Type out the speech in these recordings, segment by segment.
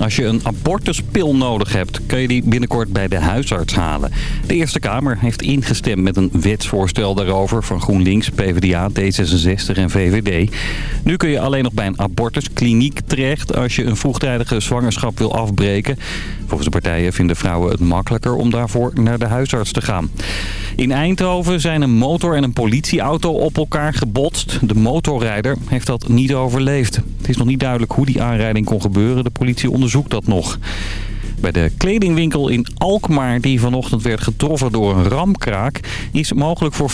Als je een abortuspil nodig hebt, kun je die binnenkort bij de huisarts halen. De Eerste Kamer heeft ingestemd met een wetsvoorstel daarover... van GroenLinks, PvdA, D66 en VVD. Nu kun je alleen nog bij een abortuskliniek terecht... als je een vroegtijdige zwangerschap wil afbreken. Volgens de partijen vinden vrouwen het makkelijker om daarvoor naar de huisarts te gaan. In Eindhoven zijn een motor en een politieauto op elkaar gebotst. De motorrijder heeft dat niet overleefd. Het is nog niet duidelijk hoe die aanrijding kon gebeuren. De politie onderzoekt dat nog. Bij de kledingwinkel in Alkmaar, die vanochtend werd getroffen door een ramkraak... is mogelijk voor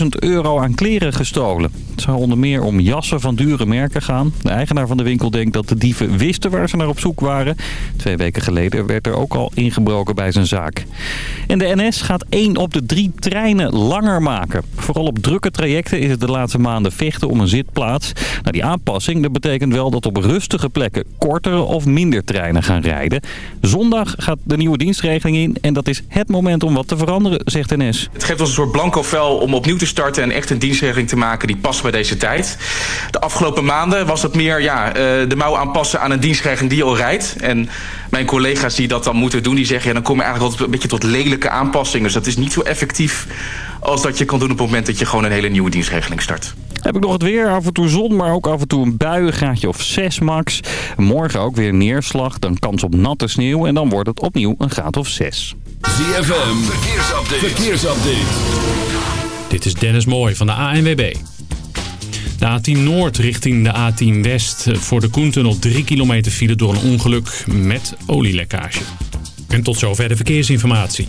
40.000 euro aan kleren gestolen. Het zou onder meer om jassen van dure merken gaan. De eigenaar van de winkel denkt dat de dieven wisten waar ze naar op zoek waren. Twee weken geleden werd er ook al ingebroken bij zijn zaak. En de NS gaat één op de drie treinen langer maken. Vooral op drukke trajecten is het de laatste maanden vechten om een zitplaats. Nou, die aanpassing dat betekent wel dat op rustige plekken kortere of minder treinen gaan rijden. Zondag gaat de nieuwe dienstregeling in en dat is het moment om wat te veranderen, zegt NS. Het geeft ons een soort blanco vel om opnieuw te starten en echt een dienstregeling te maken die past bij deze tijd. De afgelopen maanden was het meer ja, eh, de mouw aanpassen aan een dienstregeling die al rijdt. En mijn collega's die dat dan moeten doen, die zeggen... Ja, dan kom je eigenlijk altijd een beetje tot lelijke aanpassingen. Dus dat is niet zo effectief als dat je kan doen op het moment dat je gewoon een hele nieuwe dienstregeling start. Heb ik nog het weer, af en toe zon, maar ook af en toe een bui, een graadje of 6 max. Morgen ook weer neerslag, dan kans op natte sneeuw en dan wordt het opnieuw een graad of 6. ZFM, verkeersupdate. verkeersupdate. Dit is Dennis Mooij van de ANWB. De A10 Noord richting de A10 West voor de Koentunnel 3 kilometer file door een ongeluk met olielekkage. En tot zover de verkeersinformatie.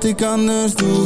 wat ik anders doe.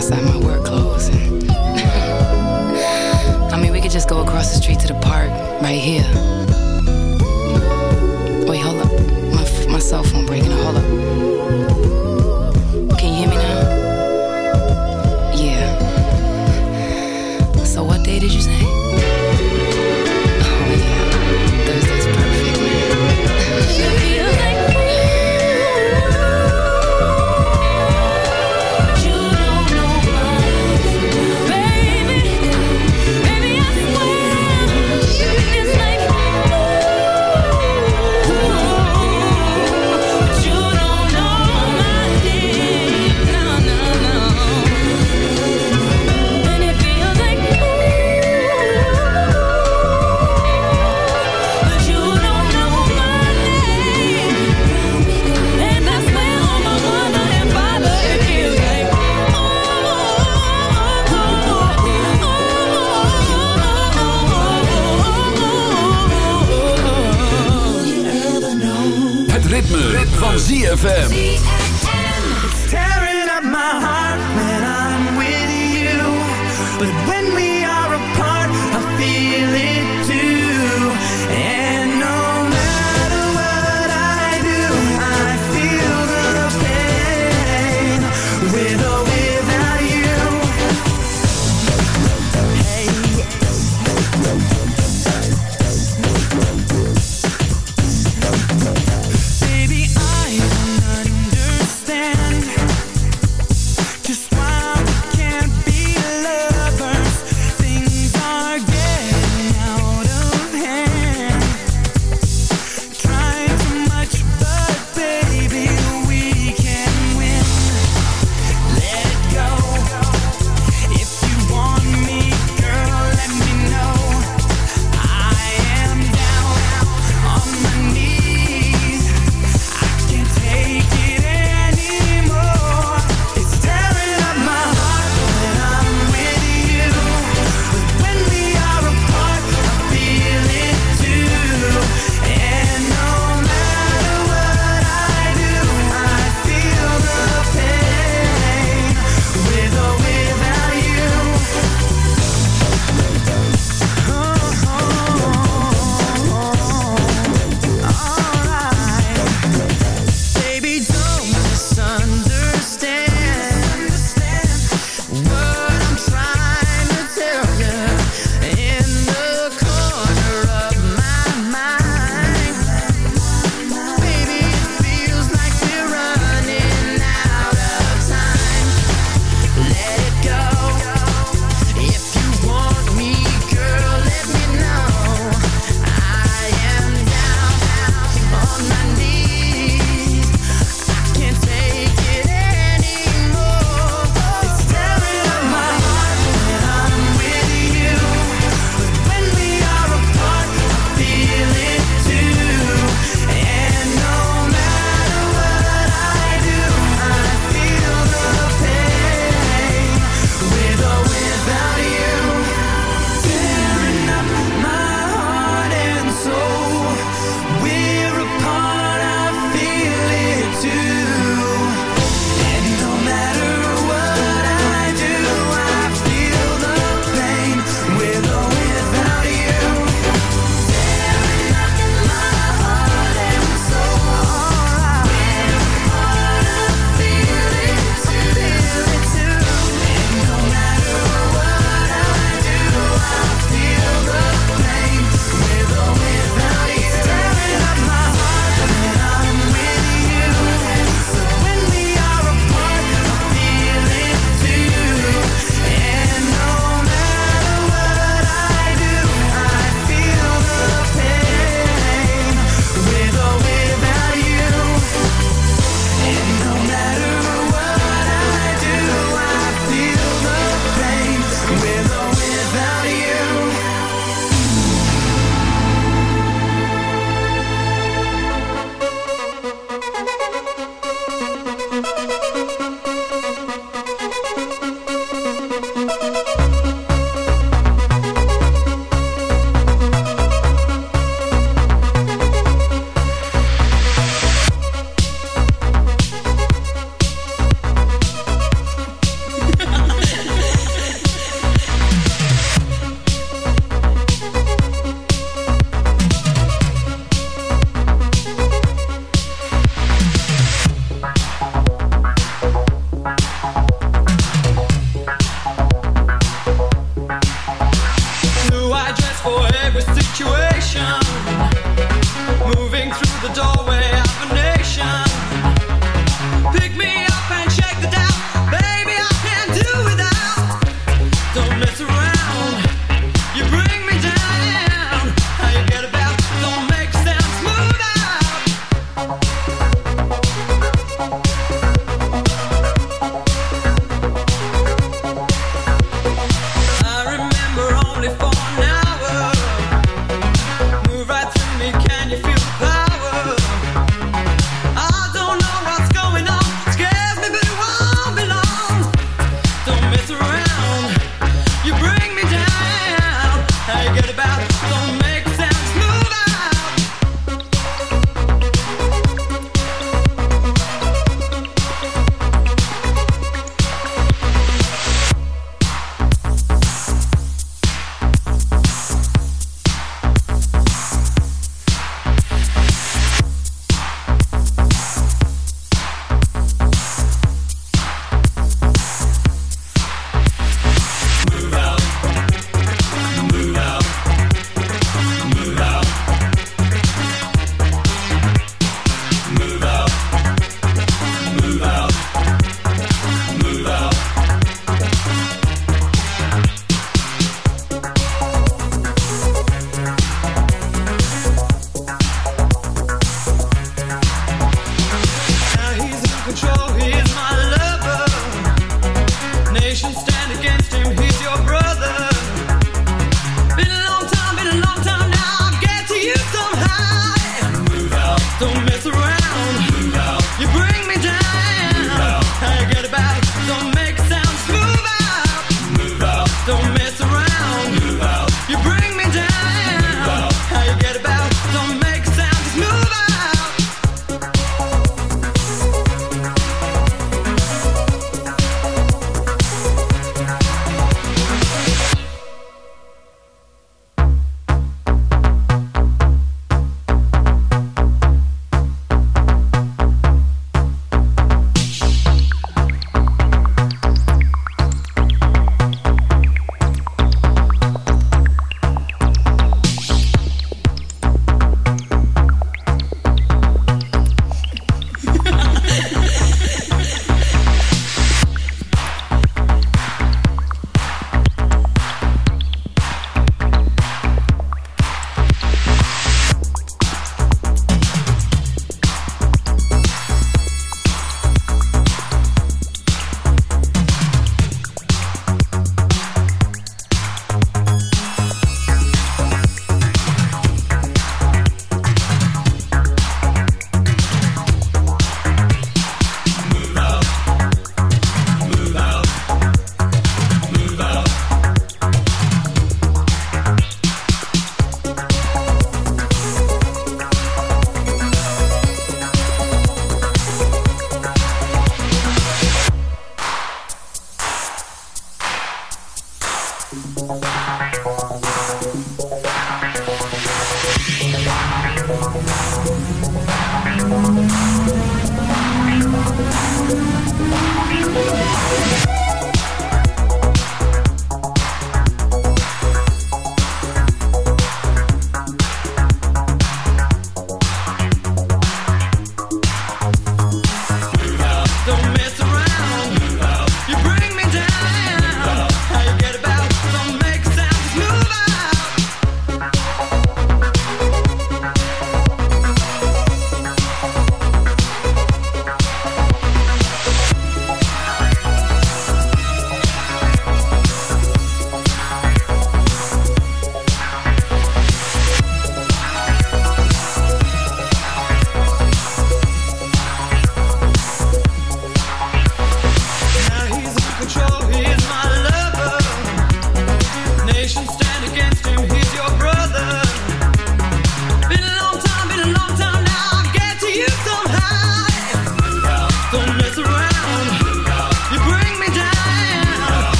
outside my work clothes. I mean, we could just go across the street to the park right here. Wait, hold up. My, my cell phone breaking. Hold up.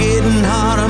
getting hotter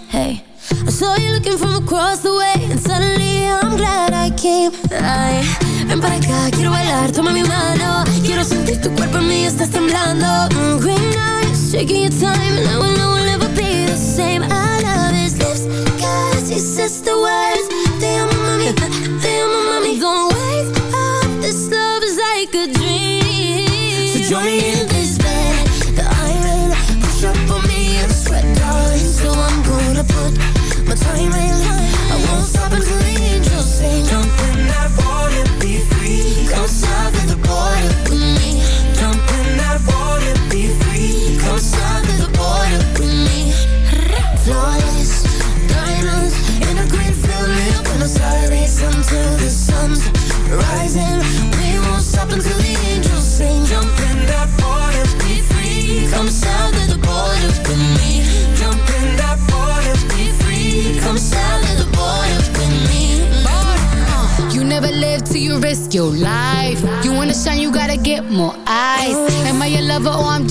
Saw you looking from across the way, and suddenly I'm glad I came. Ay, ven para acá, quiero bailar, toma mi mano. Quiero sentir tu cuerpo en mí, estás temblando. Mm, green eyes, taking your time, and I will know we'll never be the same. I love his lips, cause he says the words. Te amo, mami, te amo, mami. Don't wake up, this love is like a dream. So join me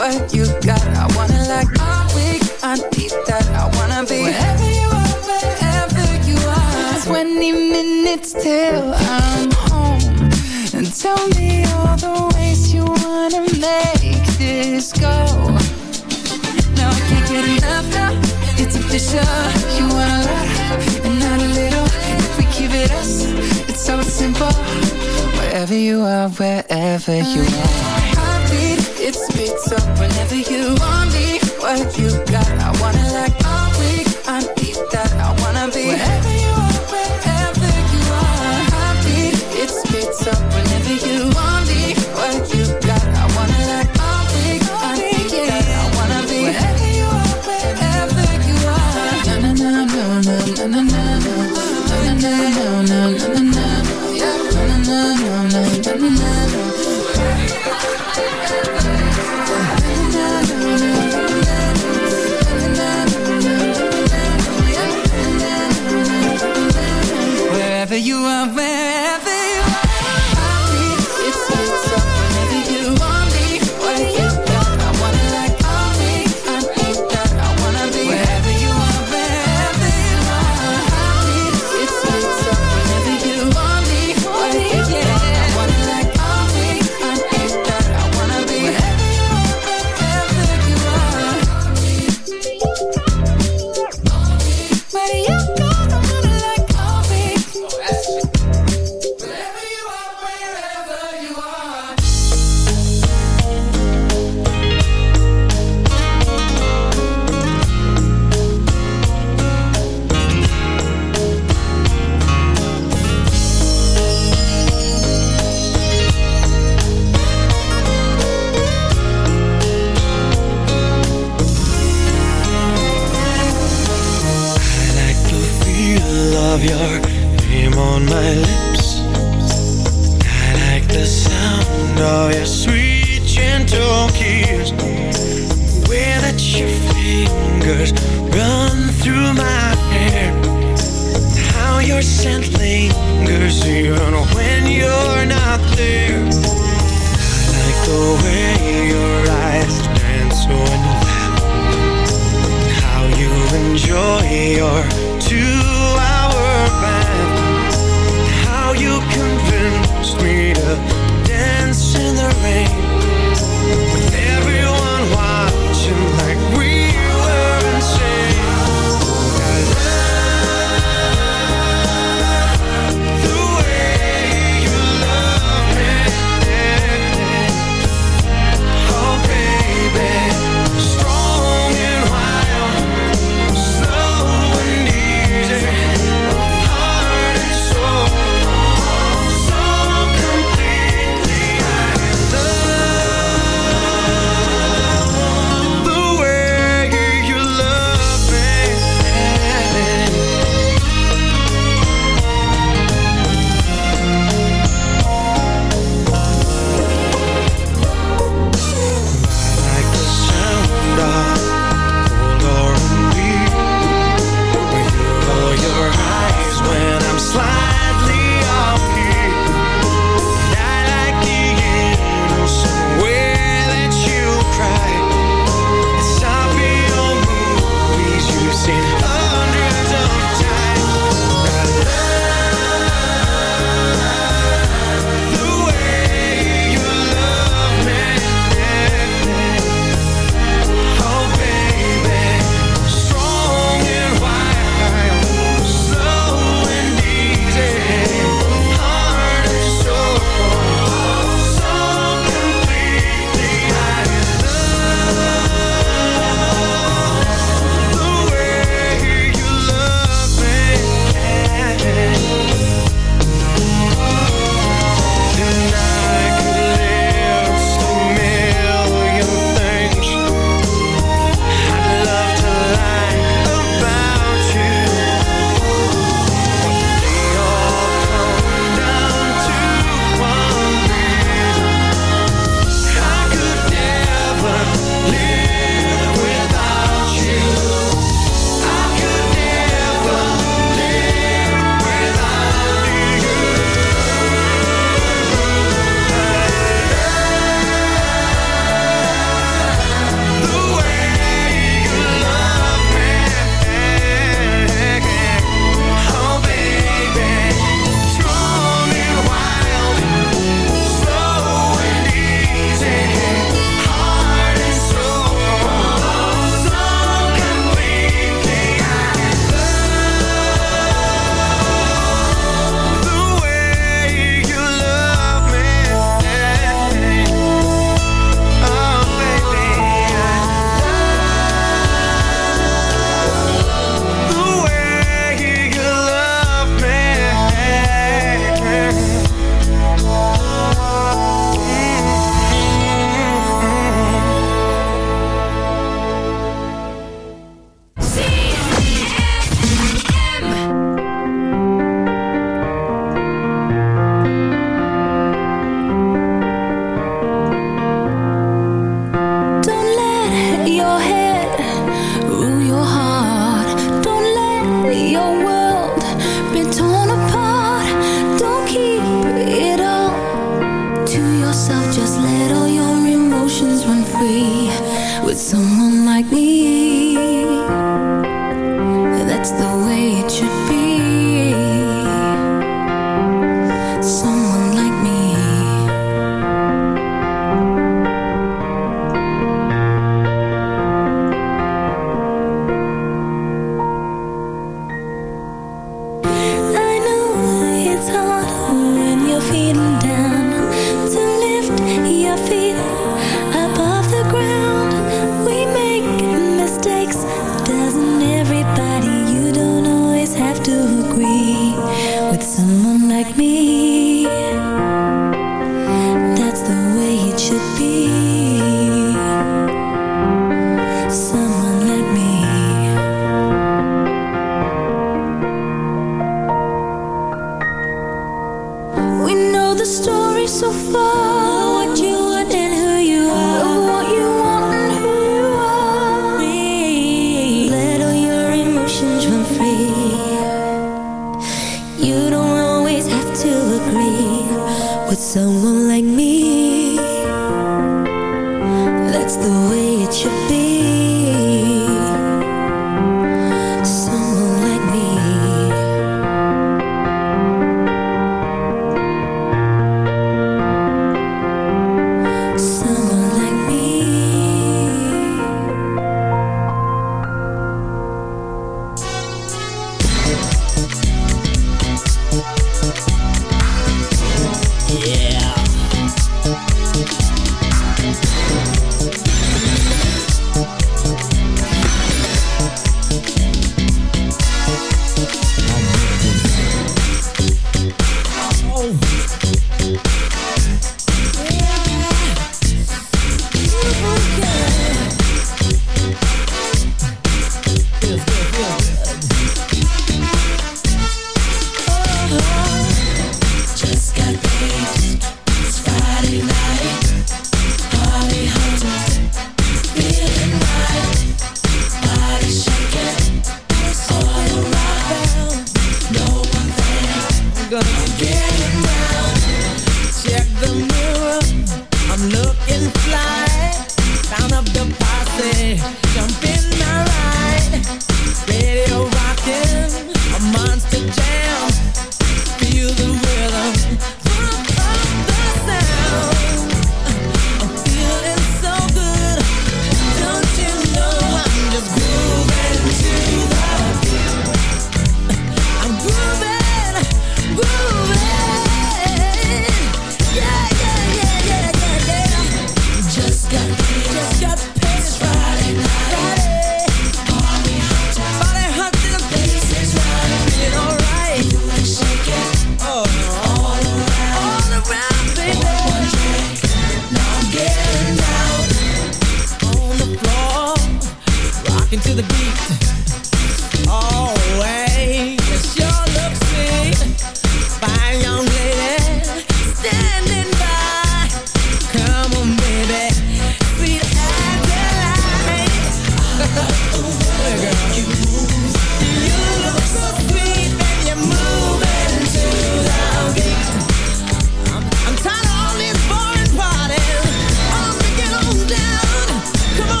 What you got, I wanna like. I'm weak, I need that. I wanna be wherever you are, wherever you are. 20 minutes till I'm home. And tell me all the ways you wanna make this go. No, I can't get enough now. It's official. You want a lot and not a little. If we keep it us, so simple. Wherever you are, wherever you are. Heartbeat, it speeds up whenever you want me. What you got, I wanna like. I'm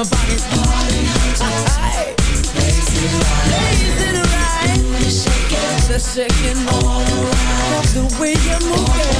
my body's Body shaking all around. The way you're moving.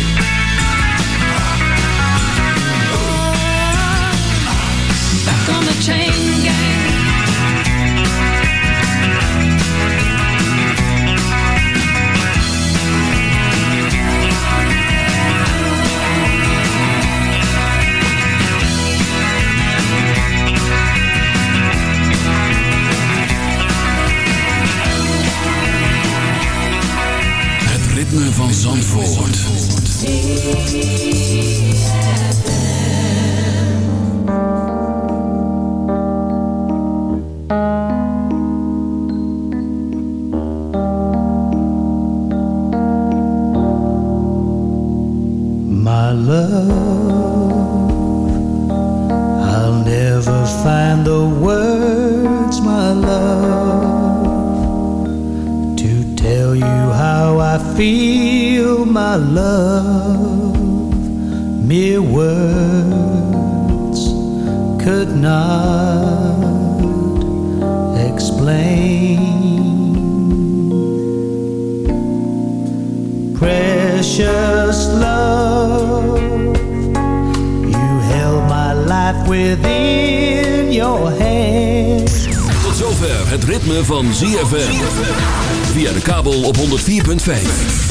Ritme van Zandvoort. My love, my love. Mere words could not explain. Precious love, you held my life within your hands. Tot zover het ritme van ZFM. Via de kabel op 104.5.